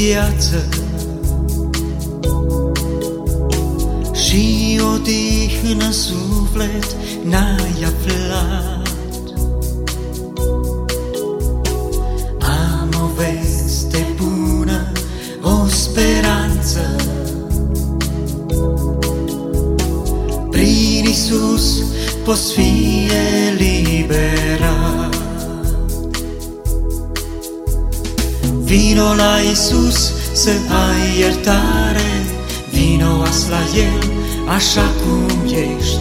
viață. Și odihnă suflet n-ai aflat. Am o veste bună, o speranță. Prin Isus poți fi eliberat Vino la Isus să ai iertare Vino as la El așa cum ești.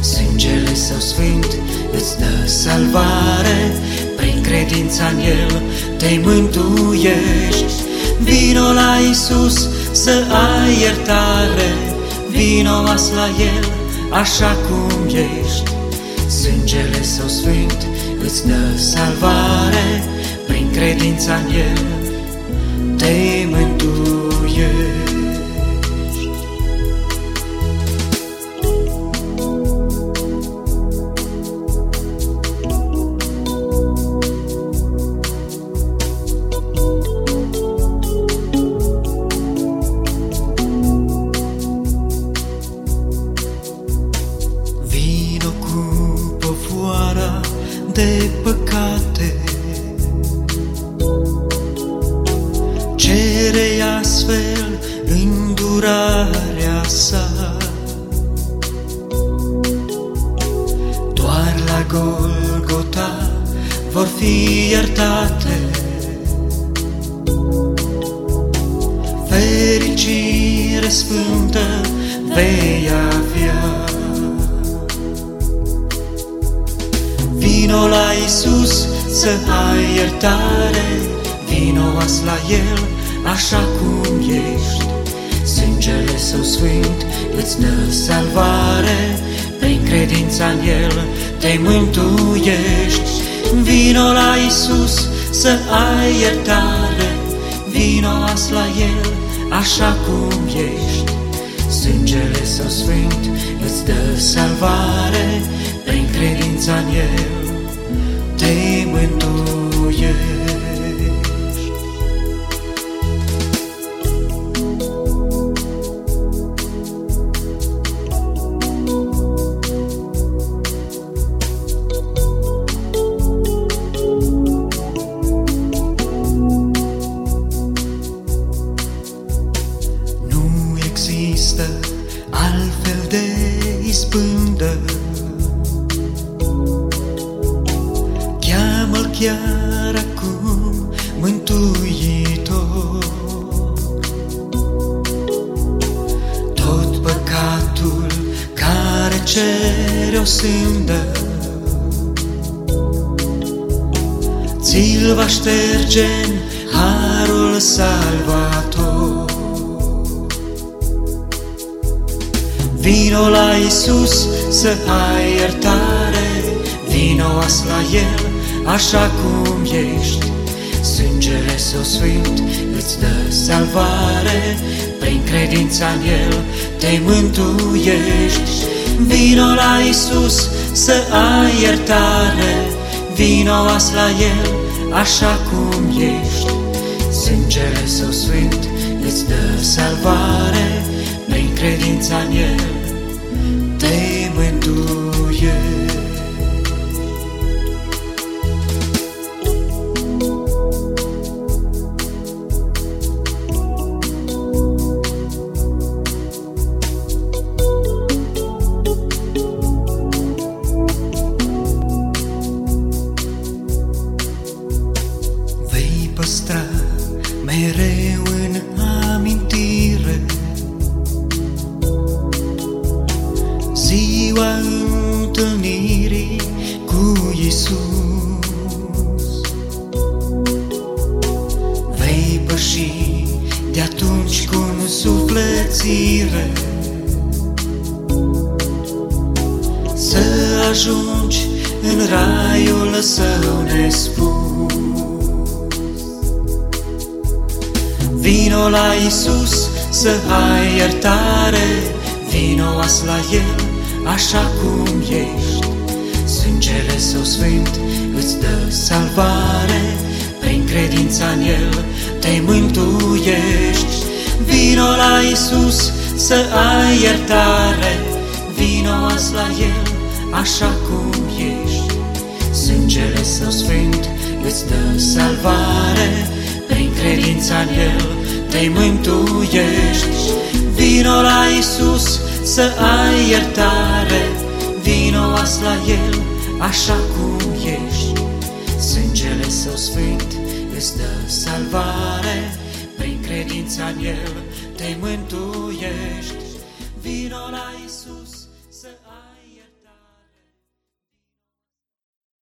Sângele Său sfânt îți dă salvare Prin credința în El te mântuiești. Vino la Isus să ai iertare Vino as la El așa cum ești. Sângele Său sfânt îți dă salvare Prin credința în El te mântuiești fi iertate Fericire sfântă vei avea. Vino la Isus să ai iertare Vino as la El așa cum ești. Sângele Său sfânt îți dă salvare Prin credința în El te mântuiești Vino la Isus să ai iertare. Vino as la El așa cum ești. Sângele Său sfânt îți dă salvare Prin credința în El. Te chiar acum mântuitor. Tot păcatul care cere o sândă Ți-l va șterge în harul salvator. Vino la Isus să ai iertare Vino as la El așa cum ești Sângele Său sfânt îți dă salvare. Prin credința în El te mântuiești. Vino la Isus să ai iertare. Vino as la El așa cum ești. Sângele Său sfânt îți dă salvare. Prin credința în El atunci cu sufletire Să ajungi în raiul său nespus. Vino la Isus să ai iertare Vino as la El așa cum ești. Sângele Său sfânt îți dă salvare Prin credința în El te mântuiești. Vino la Isus să ai iertare, vino azi la El așa cum ești. Sângele Său sfânt îți dă salvare, prin credința în El te mântuiești. Vino la Isus să ai iertare, vino azi la El așa cum ești. Sângele Său sfânt îți dă salvare, prin credința în El te mântuiești. Vino la